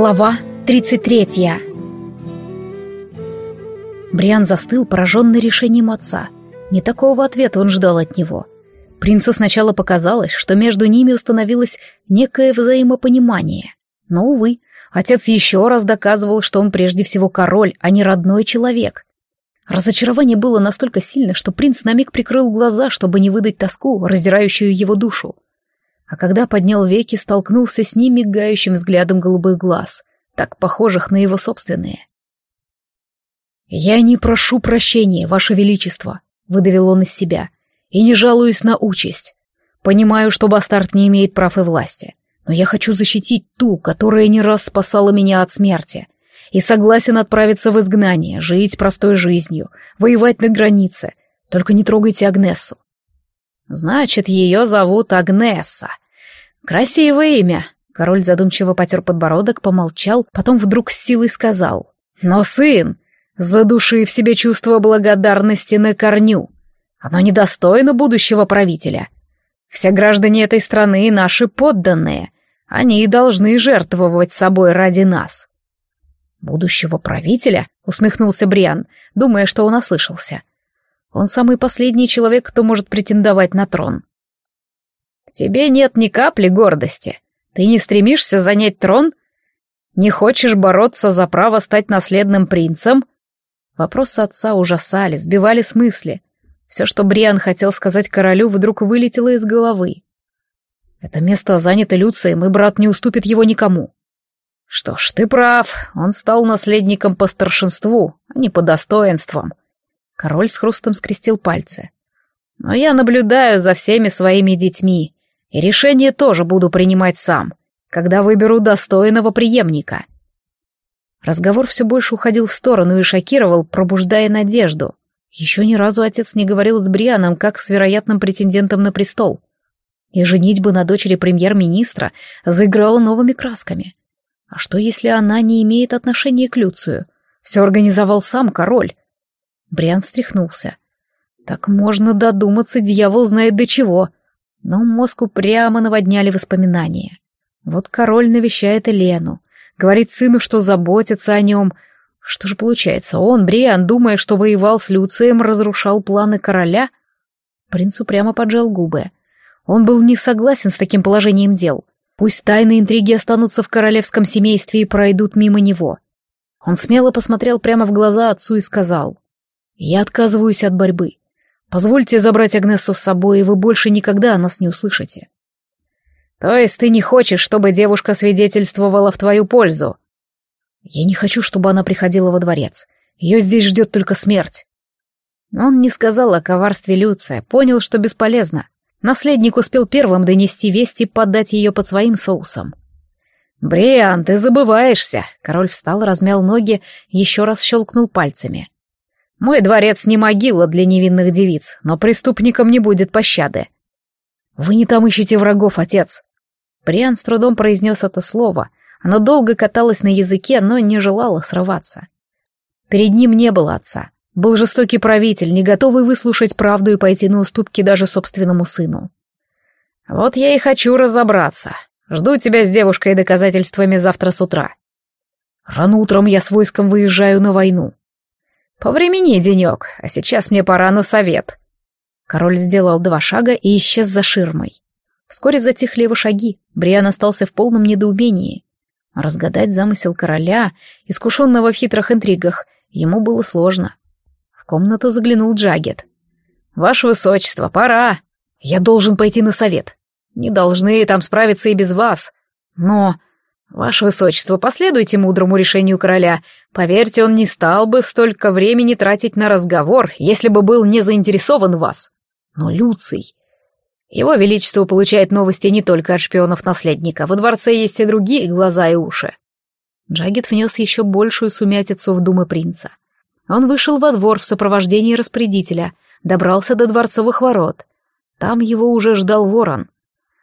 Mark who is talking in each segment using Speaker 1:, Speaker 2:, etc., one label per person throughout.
Speaker 1: Глава 33 Бриан застыл, пораженный решением отца. Не такого ответа он ждал от него. Принцу сначала показалось, что между ними установилось некое взаимопонимание. Но, увы, отец еще раз доказывал, что он прежде всего король, а не родной человек. Разочарование было настолько сильно, что принц на миг прикрыл глаза, чтобы не выдать тоску, раздирающую его душу а когда поднял веки, столкнулся с ним мигающим взглядом голубых глаз, так похожих на его собственные. «Я не прошу прощения, Ваше Величество», — выдавил он из себя, — «и не жалуюсь на участь. Понимаю, что бастард не имеет прав и власти, но я хочу защитить ту, которая не раз спасала меня от смерти, и согласен отправиться в изгнание, жить простой жизнью, воевать на границе, только не трогайте Агнесу. Значит, ее зовут Агнеса. Красивое имя. Король задумчиво потер подбородок, помолчал, потом вдруг с силой сказал. Но сын, задуши в себе чувство благодарности на корню. Оно недостойно будущего правителя. Все граждане этой страны — наши подданные. Они и должны жертвовать собой ради нас. «Будущего правителя?» — усмехнулся Бриан, думая, что он ослышался. Он самый последний человек, кто может претендовать на трон. В тебе нет ни капли гордости. Ты не стремишься занять трон? Не хочешь бороться за право стать наследным принцем? Вопросы отца ужасали, сбивали с мысли. Все, что Бриан хотел сказать королю, вдруг вылетело из головы. Это место занято Люцием, и брат не уступит его никому. Что ж, ты прав, он стал наследником по старшинству, а не по достоинствам. Король с хрустом скрестил пальцы. «Но я наблюдаю за всеми своими детьми, и решение тоже буду принимать сам, когда выберу достойного преемника». Разговор все больше уходил в сторону и шокировал, пробуждая надежду. Еще ни разу отец не говорил с Брианом, как с вероятным претендентом на престол. И женитьба на дочери премьер-министра заиграла новыми красками. А что, если она не имеет отношения к Люцию? Все организовал сам король. Бриан встряхнулся. Так можно додуматься, дьявол знает до чего. Но мозг упрямо наводняли воспоминания. Вот король навещает Елену, говорит сыну, что заботится о нем. Что же получается, он, Бриан, думая, что воевал с Люцием, разрушал планы короля? Принц упрямо поджал губы. Он был не согласен с таким положением дел. Пусть тайные интриги останутся в королевском семействе и пройдут мимо него. Он смело посмотрел прямо в глаза отцу и сказал. Я отказываюсь от борьбы. Позвольте забрать Агнесу с собой, и вы больше никогда о нас не услышите. То есть ты не хочешь, чтобы девушка свидетельствовала в твою пользу? Я не хочу, чтобы она приходила во дворец. Ее здесь ждет только смерть. Он не сказал о коварстве Люция, понял, что бесполезно. Наследник успел первым донести весть и подать ее под своим соусом. «Бриан, ты забываешься!» Король встал, размял ноги, еще раз щелкнул пальцами. Мой дворец не могила для невинных девиц, но преступникам не будет пощады. Вы не там ищете врагов, отец. Бриан с трудом произнес это слово. Оно долго каталось на языке, но не желало срываться. Перед ним не было отца. Был жестокий правитель, не готовый выслушать правду и пойти на уступки даже собственному сыну. Вот я и хочу разобраться. Жду тебя с девушкой и доказательствами завтра с утра. Рано утром я с войском выезжаю на войну. «Повремени, денек, а сейчас мне пора на совет». Король сделал два шага и исчез за ширмой. Вскоре затихли его шаги, Бриан остался в полном недоумении. Разгадать замысел короля, искушенного в хитрых интригах, ему было сложно. В комнату заглянул Джагет. «Ваше высочество, пора! Я должен пойти на совет. Не должны там справиться и без вас. Но «Ваше высочество, последуйте мудрому решению короля. Поверьте, он не стал бы столько времени тратить на разговор, если бы был не заинтересован в вас. Но Люций... Его величество получает новости не только от шпионов наследника, во дворце есть и другие глаза и уши». Джагет внес еще большую сумятицу в думы принца. Он вышел во двор в сопровождении распорядителя, добрался до дворцовых ворот. Там его уже ждал ворон —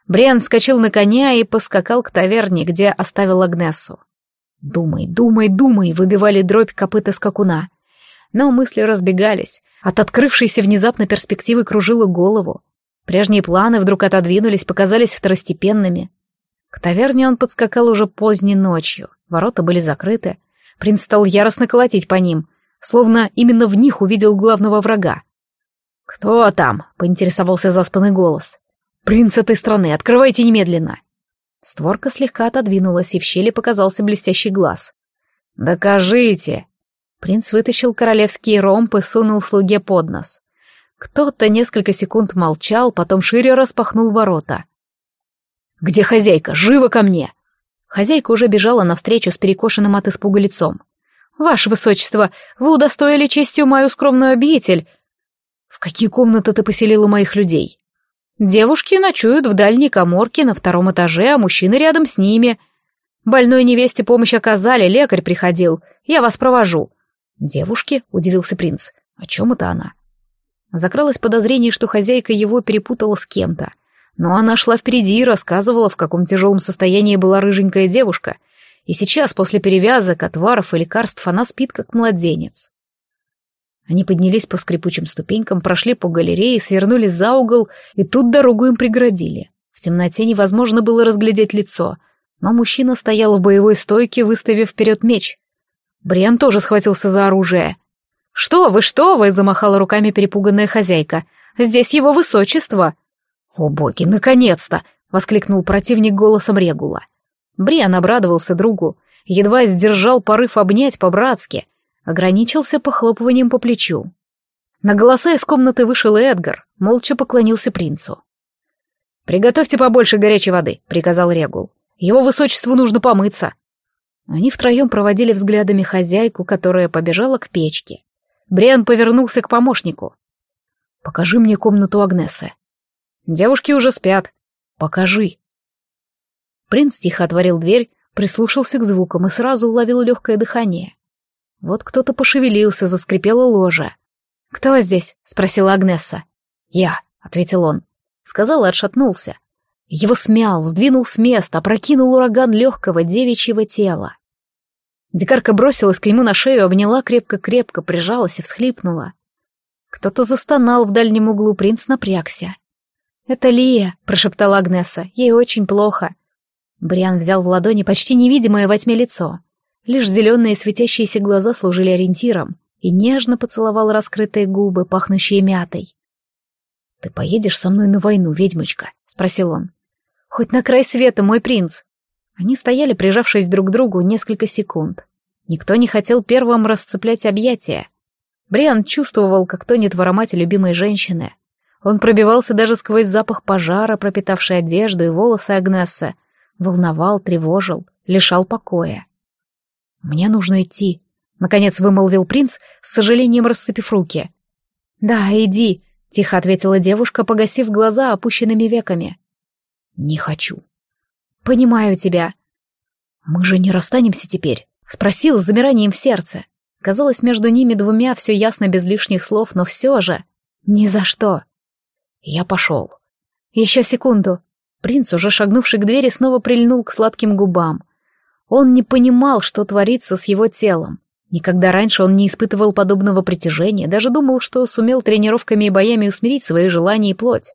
Speaker 1: Бриан вскочил на коня и поскакал к таверне, где оставил Агнесу. «Думай, думай, думай!» — выбивали дробь копыта скакуна. Но мысли разбегались. От открывшейся внезапно перспективы кружило голову. Прежние планы вдруг отодвинулись, показались второстепенными. К таверне он подскакал уже поздней ночью. Ворота были закрыты. Принц стал яростно колотить по ним, словно именно в них увидел главного врага. «Кто там?» — поинтересовался заспанный голос. «Принц этой страны, открывайте немедленно!» Створка слегка отодвинулась, и в щели показался блестящий глаз. «Докажите!» Принц вытащил королевский ромб и сунул слуге под нос. Кто-то несколько секунд молчал, потом шире распахнул ворота. «Где хозяйка? Живо ко мне!» Хозяйка уже бежала навстречу с перекошенным от испуга лицом. «Ваше высочество, вы удостоили честью мою скромную обитель!» «В какие комнаты ты поселила моих людей?» «Девушки ночуют в дальней коморке на втором этаже, а мужчины рядом с ними. Больной невесте помощь оказали, лекарь приходил. Я вас провожу». «Девушки?» — удивился принц. «О чем это она?» Закралось подозрение, что хозяйка его перепутала с кем-то. Но она шла впереди и рассказывала, в каком тяжелом состоянии была рыженькая девушка. И сейчас, после перевязок, отваров и лекарств, она спит, как младенец. Они поднялись по скрипучим ступенькам, прошли по галерее, свернули за угол, и тут дорогу им преградили. В темноте невозможно было разглядеть лицо, но мужчина стоял в боевой стойке, выставив вперед меч. Бриан тоже схватился за оружие. «Что вы, что вы!» — замахала руками перепуганная хозяйка. «Здесь его высочество!» «О боги, наконец-то!» — воскликнул противник голосом Регула. Бриан обрадовался другу, едва сдержал порыв обнять по-братски, ограничился похлопыванием по плечу. На голоса из комнаты вышел Эдгар, молча поклонился принцу. «Приготовьте побольше горячей воды», — приказал Регул. «Его высочеству нужно помыться». Они втроем проводили взглядами хозяйку, которая побежала к печке. Бриан повернулся к помощнику. «Покажи мне комнату Агнесы». Девушки уже спят. Покажи. Принц тихо отворил дверь, прислушался к звукам и сразу уловил легкое дыхание. Вот кто-то пошевелился, заскрипела ложа. «Кто здесь?» — спросила Агнесса. «Я», — ответил он. Сказал и отшатнулся. Его смял, сдвинул с места, опрокинул ураган легкого девичьего тела. Дикарка бросилась к нему на шею, обняла крепко-крепко, прижалась и всхлипнула. Кто-то застонал в дальнем углу, принц напрягся. «Это Лия», — прошептала Агнеса, — «ей очень плохо». Бриан взял в ладони почти невидимое во тьме лицо. Лишь зеленые светящиеся глаза служили ориентиром и нежно поцеловал раскрытые губы, пахнущие мятой. «Ты поедешь со мной на войну, ведьмочка?» — спросил он. «Хоть на край света, мой принц!» Они стояли, прижавшись друг к другу, несколько секунд. Никто не хотел первым расцеплять объятия. Бриан чувствовал, как тонет в аромате любимой женщины, он пробивался даже сквозь запах пожара, пропитавший одежду и волосы Агнессы. Волновал, тревожил, лишал покоя. «Мне нужно идти», — наконец вымолвил принц, с сожалением расцепив руки. «Да, иди», — тихо ответила девушка, погасив глаза опущенными веками. «Не хочу». «Понимаю тебя». «Мы же не расстанемся теперь?» — спросил с замиранием в сердце. Казалось, между ними двумя все ясно без лишних слов, но все же... «Ни за что». Я пошел. Еще секунду. Принц, уже шагнувший к двери, снова прильнул к сладким губам. Он не понимал, что творится с его телом. Никогда раньше он не испытывал подобного притяжения, даже думал, что сумел тренировками и боями усмирить свои желания и плоть.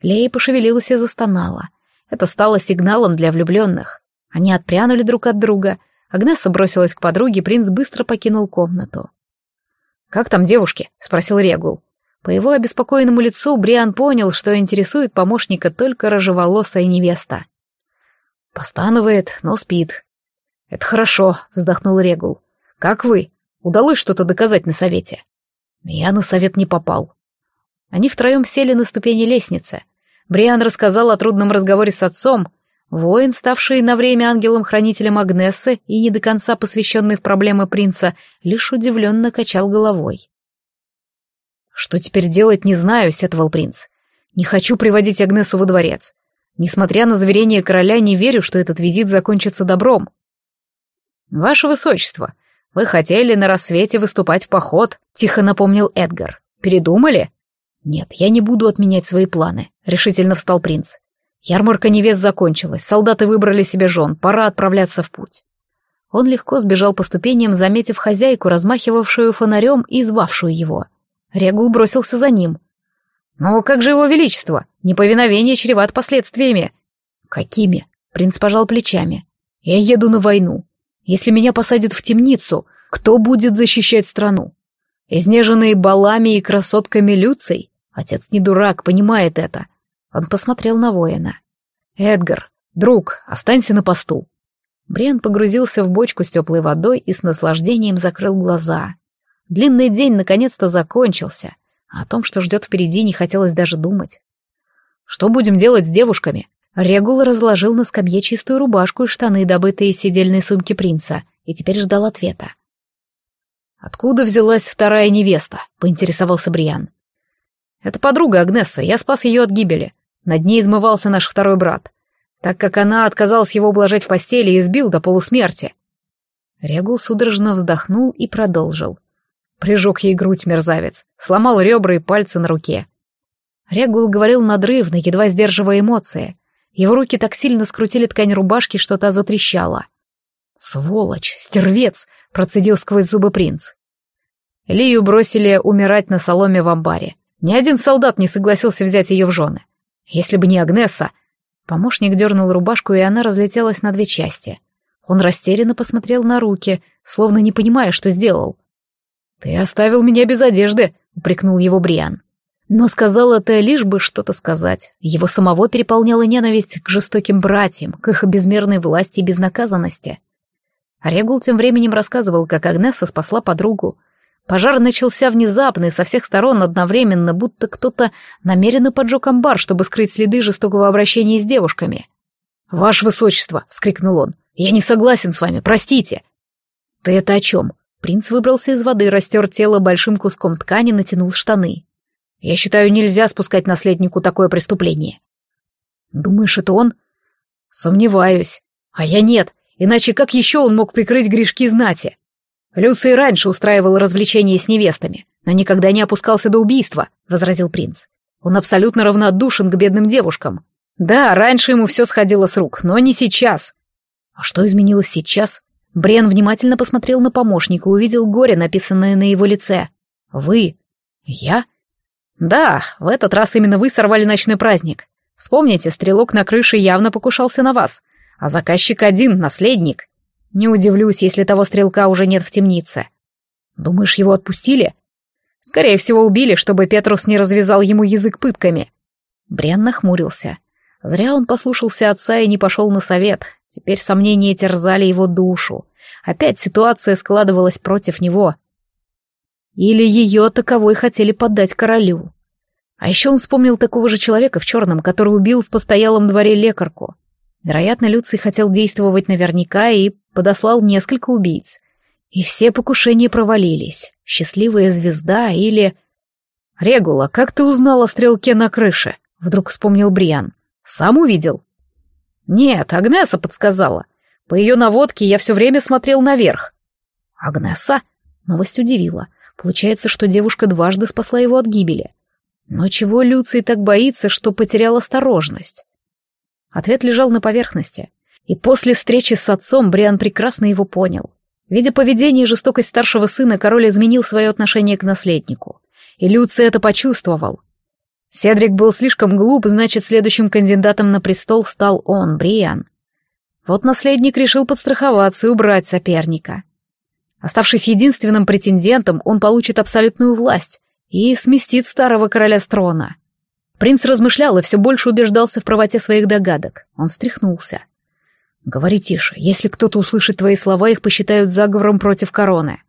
Speaker 1: Лея пошевелилась и застонала. Это стало сигналом для влюбленных. Они отпрянули друг от друга. Агнесса бросилась к подруге, принц быстро покинул комнату. «Как там девушки?» — спросил Регул. По его обеспокоенному лицу Бриан понял, что интересует помощника только рыжеволосая невеста. Постанывает, но спит. «Это хорошо», — вздохнул Регул. «Как вы? Удалось что-то доказать на совете?» Я на совет не попал. Они втроем сели на ступени лестницы. Бриан рассказал о трудном разговоре с отцом. Воин, ставший на время ангелом-хранителем Агнессы и не до конца посвященный в проблемы принца, лишь удивленно качал головой. «Что теперь делать, не знаю», — сетовал принц. «Не хочу приводить Агнесу во дворец. Несмотря на заверение короля, не верю, что этот визит закончится добром». «Ваше высочество, вы хотели на рассвете выступать в поход», — тихо напомнил Эдгар. «Передумали?» «Нет, я не буду отменять свои планы», — решительно встал принц. «Ярмарка невест закончилась, солдаты выбрали себе жен, пора отправляться в путь». Он легко сбежал по ступеням, заметив хозяйку, размахивавшую фонарем и звавшую его — Регул бросился за ним. «Но как же его величество? Неповиновение чреват последствиями». «Какими?» Принц пожал плечами. «Я еду на войну. Если меня посадят в темницу, кто будет защищать страну? Изнеженные балами и красотками Люций? Отец не дурак, понимает это. Он посмотрел на воина. «Эдгар, друг, останься на посту». Бриан погрузился в бочку с теплой водой и с наслаждением закрыл глаза. Длинный день наконец-то закончился, о том, что ждет впереди, не хотелось даже думать. «Что будем делать с девушками?» Регул разложил на скамье чистую рубашку и штаны, добытые из сидельной сумки принца, и теперь ждал ответа. «Откуда взялась вторая невеста?» — поинтересовался Бриан. «Это подруга Агнесса, я спас ее от гибели. Над ней измывался наш второй брат, так как она отказалась его ублажать в постели и избил до полусмерти». Регул судорожно вздохнул и продолжил. Прижег ей грудь мерзавец, сломал ребра и пальцы на руке. Регул говорил надрывно, едва сдерживая эмоции. Его руки так сильно скрутили ткань рубашки, что та затрещала. «Сволочь, стервец!» — процедил сквозь зубы принц. Лию бросили умирать на соломе в амбаре. Ни один солдат не согласился взять ее в жены. Если бы не Агнеса... Помощник дернул рубашку, и она разлетелась на две части. Он растерянно посмотрел на руки, словно не понимая, что сделал. «Ты оставил меня без одежды», — упрекнул его Бриан. Но сказал это лишь бы что-то сказать. Его самого переполняла ненависть к жестоким братьям, к их безмерной власти и безнаказанности. Регул тем временем рассказывал, как Агнеса спасла подругу. Пожар начался внезапно и со всех сторон одновременно, будто кто-то намеренно поджег амбар, чтобы скрыть следы жестокого обращения с девушками. «Ваше высочество!» — вскрикнул он. «Я не согласен с вами, простите!» «Ты это о чем?» Принц выбрался из воды, растер тело большим куском ткани, натянул штаны. «Я считаю, нельзя спускать наследнику такое преступление». «Думаешь, это он?» «Сомневаюсь. А я нет. Иначе как еще он мог прикрыть грешки знати? Люций раньше устраивал развлечения с невестами, но никогда не опускался до убийства, — возразил принц. Он абсолютно равнодушен к бедным девушкам. Да, раньше ему все сходило с рук, но не сейчас. А что изменилось сейчас? Брен внимательно посмотрел на помощника и увидел горе, написанное на его лице. «Вы? Я?» «Да, в этот раз именно вы сорвали ночной праздник. Вспомните, стрелок на крыше явно покушался на вас а заказчик один, наследник. Не удивлюсь, если того стрелка уже нет в темнице. Думаешь, его отпустили? Скорее всего, убили, чтобы Петрус не развязал ему язык пытками. Брен нахмурился. Зря он послушался отца и не пошел на совет. Теперь сомнения терзали его душу. Опять ситуация складывалась против него. Или ее таковой хотели подать королю. А еще он вспомнил такого же человека в черном, который убил в постоялом дворе лекарку. Вероятно, Люций хотел действовать наверняка и подослал несколько убийц. И все покушения провалились. Счастливая звезда или... «Регула, как ты узнал о стрелке на крыше?» — вдруг вспомнил Бриан. «Сам увидел?» «Нет, Агнеса подсказала. По ее наводке я все время смотрел наверх». «Агнеса?» — новость удивила. Получается, что девушка дважды спасла его от гибели. Но чего Люций так боится, что потерял осторожность? Ответ лежал на поверхности. И после встречи с отцом Бриан прекрасно его понял. Видя поведение и жестокость старшего сына, король изменил свое отношение к наследнику. И Люций это почувствовал. Седрик был слишком глуп, значит, следующим кандидатом на престол стал он, Бриан. Вот наследник решил подстраховаться и убрать соперника. Оставшись единственным претендентом, он получит абсолютную власть и сместит старого короля с трона. Принц размышлял и все больше убеждался в правоте своих догадок. Он встряхнулся. «Говори тише. Если кто-то услышит твои слова, их посчитают заговором против короны».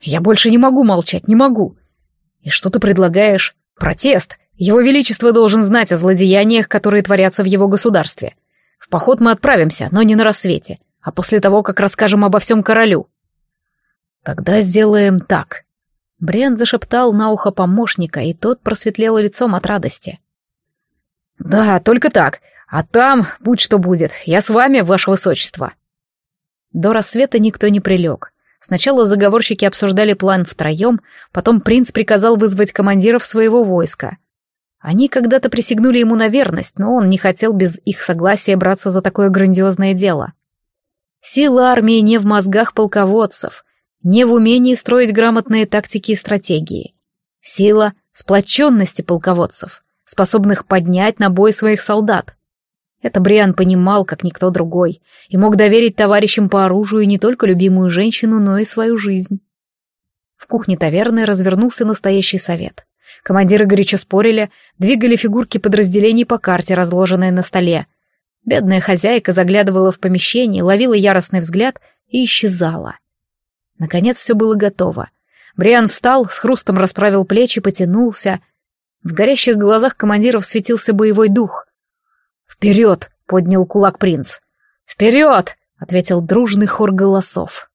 Speaker 1: «Я больше не могу молчать, не могу». «И что ты предлагаешь?» «Протест. Его Величество должен знать о злодеяниях, которые творятся в его государстве. В поход мы отправимся, но не на рассвете, а после того, как расскажем обо всем королю». «Тогда сделаем так. Брен зашептал на ухо помощника, и тот просветлел лицом от радости. «Да, только так. А там, будь что будет, я с вами, ваше высочество». До рассвета никто не прилег. Сначала заговорщики обсуждали план втроем, потом принц приказал вызвать командиров своего войска. Они когда-то присягнули ему на верность, но он не хотел без их согласия браться за такое грандиозное дело. Сила армии не в мозгах полководцев, не в умении строить грамотные тактики и стратегии. Сила сплоченности полководцев, способных поднять на бой своих солдат. Это Бриан понимал, как никто другой, и мог доверить товарищам по оружию не только любимую женщину, но и свою жизнь. В кухне таверны развернулся настоящий совет. Командиры горячо спорили, двигали фигурки подразделений по карте, разложенной на столе. Бедная хозяйка заглядывала в помещение, ловила яростный взгляд и исчезала. Наконец все было готово. Бриан встал, с хрустом расправил плечи, потянулся. В горящих глазах командиров светился боевой дух. «Вперед!» — поднял кулак принц. «Вперед!» — ответил дружный хор голосов.